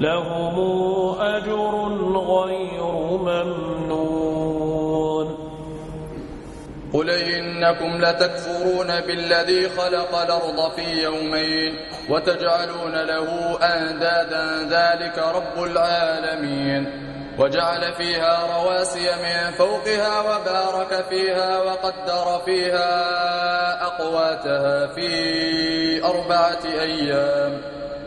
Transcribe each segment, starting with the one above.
لهم أجر غير ممنون. قل إنكم لتكفرون بالذي خلق الأرض في يومين وتجعلون له أندادا ذلك رب العالمين. وجعل فيها رواسي من فوقها وبارك فيها وقدر فيها أقواتها في أربعة أيام.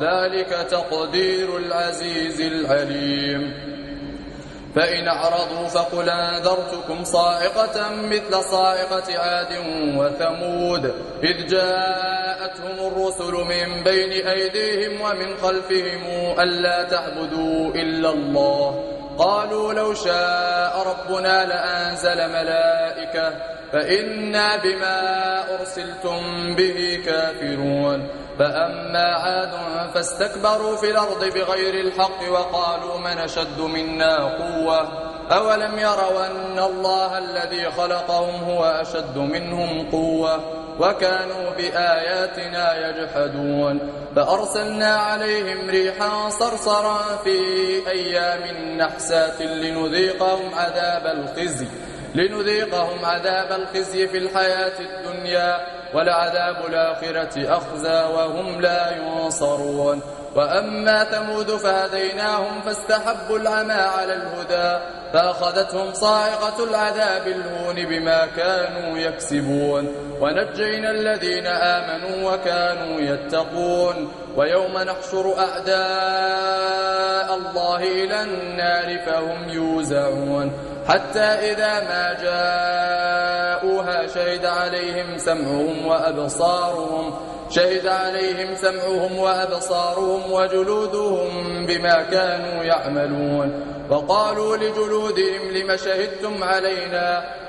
ذلك تقدير العزيز العليم. فإن أعرضوا فقل أنذرتكم صاعقة مثل صاعقة عاد وثمود. إذ جاءتهم الرسل من بين أيديهم ومن خلفهم ألا تعبدوا إلا الله. قالوا لو شاء ربنا لأنزل ملائكة. فإنا بما أرسلتم به كافرون. فأما عاد فاستكبروا في الأرض بغير الحق وقالوا من أشد منا قوة؟ أولم يروا أن الله الذي خلقهم هو أشد منهم قوة؟ وكانوا بآياتنا يجحدون. فأرسلنا عليهم ريحا صرصرا في أيام نحسات لنذيقهم عذاب الخزي لنذيقهم عذاب الخزي في الحياة الدنيا. ولعذاب الآخرة أخزى وهم لا ينصرون وأما ثمود فهديناهم فاستحبوا العمى على الهدى فأخذتهم صاعقة العذاب الهون بما كانوا يكسبون ونجينا الذين آمنوا وكانوا يتقون ويوم نحشر أعداء الله إلى النار فهم يوزعون حتى إذا ما جاءوها شهد عليهم سمعهم وأبصارهم شهد عليهم سمعهم وأبصارهم وجلودهم بما كانوا يعملون وقالوا لجلودهم لم شهدتم علينا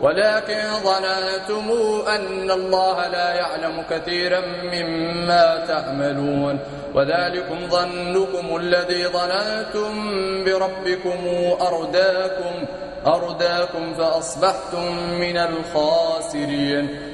ولكن ظننتم أن الله لا يعلم كثيرا مما تعملون. وذلكم ظنكم الذي ظننتم بربكم أرداكم أرداكم فأصبحتم من الخاسرين.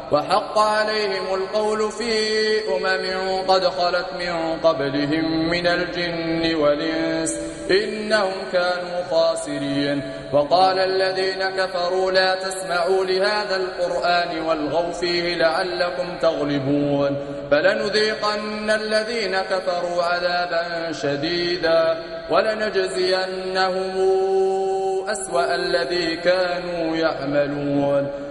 وحق عليهم القول في أمم قد خلت من قبلهم من الجن والإنس إنهم كانوا خاسرين. وقال الذين كفروا لا تسمعوا لهذا القرآن والغوا فيه لعلكم تغلبون. فلنذيقن الذين كفروا عذابا شديدا ولنجزينهم أسوأ الذي كانوا يعملون.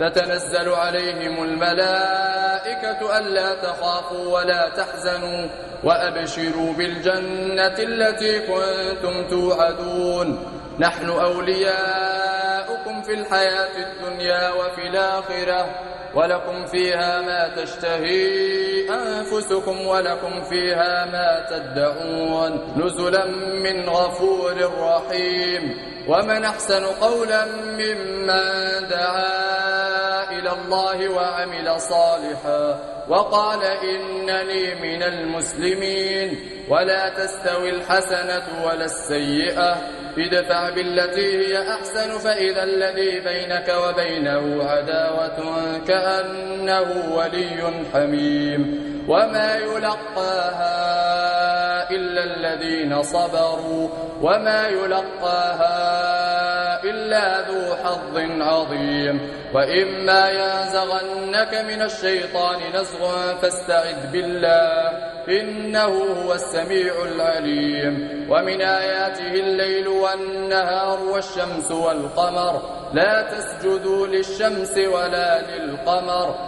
تتنزل عليهم الملائكة ألا تخافوا ولا تحزنوا وأبشروا بالجنة التي كنتم توعدون. نحن أولياؤكم في الحياة الدنيا وفي الآخرة ولكم فيها ما تشتهي أنفسكم ولكم فيها ما تدعون. نزلا من غفور رحيم. ومن أحسن قولا ممن دعا الله وعمل صالحا وقال إنني من المسلمين ولا تستوي الحسنة ولا السيئة ادفع بالتي هي أحسن فإذا الذي بينك وبينه عداوة كأنه ولي حميم وما يلقاها إلا الذين صبروا وما يلقاها إلا ذو حظ عظيم. وإما ينزغنك من الشيطان نزغ فاستعذ بالله إنه هو السميع العليم. ومن آياته الليل والنهار والشمس والقمر لا تسجدوا للشمس ولا للقمر.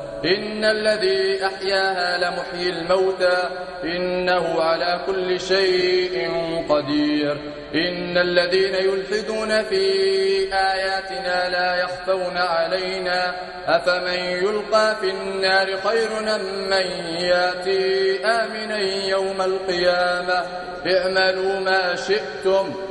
إن الذي أحياها لمحيي الموتى إنه على كل شيء قدير. إن الذين يلحدون في آياتنا لا يخفون علينا. أفمن يلقى في النار خير من يأتي آمنا يوم القيامة؟ اعملوا ما شئتم.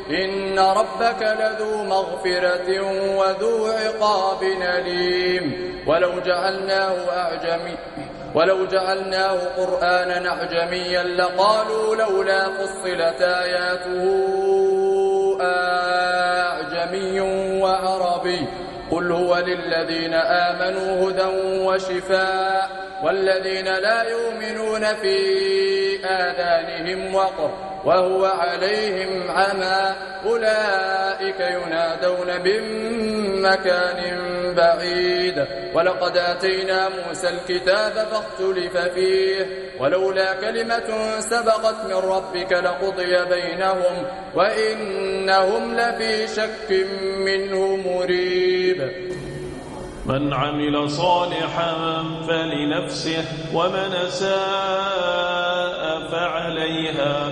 إن ربك لذو مغفرة وذو عقاب أليم. ولو جعلناه أعجمي ولو جعلناه قرآنا أعجميا لقالوا لولا فصلت آياته أعجمي وعربي. قل هو للذين آمنوا هدى وشفاء والذين لا يؤمنون في آذانهم وقر. وهو عليهم عمى أولئك ينادون من مكان بعيد. ولقد آتينا موسى الكتاب فاختلف فيه. ولولا كلمة سبقت من ربك لقضي بينهم وإنهم لفي شك منه مريب. من عمل صالحا فلنفسه ومن ساء فعليها.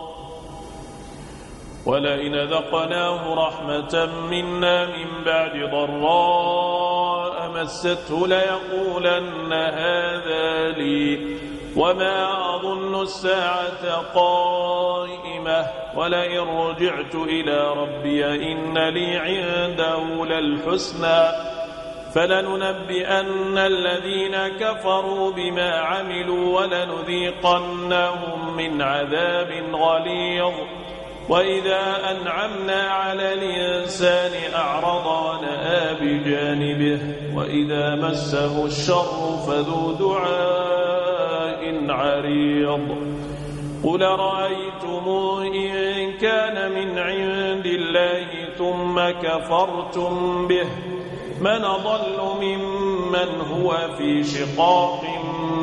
ولئن ذقناه رحمة منا من بعد ضراء مسته ليقولن هذا لي وما أظن الساعة قائمة ولئن رجعت إلى ربي إن لي عنده للحسنى فلننبئن الذين كفروا بما عملوا ولنذيقنهم من عذاب غليظ وإذا أنعمنا على الإنسان أعرض ونآ بجانبه وإذا مسه الشر فذو دعاء عريض. قل رأيتم إن كان من عند الله ثم كفرتم به من ضل ممن هو في شقاق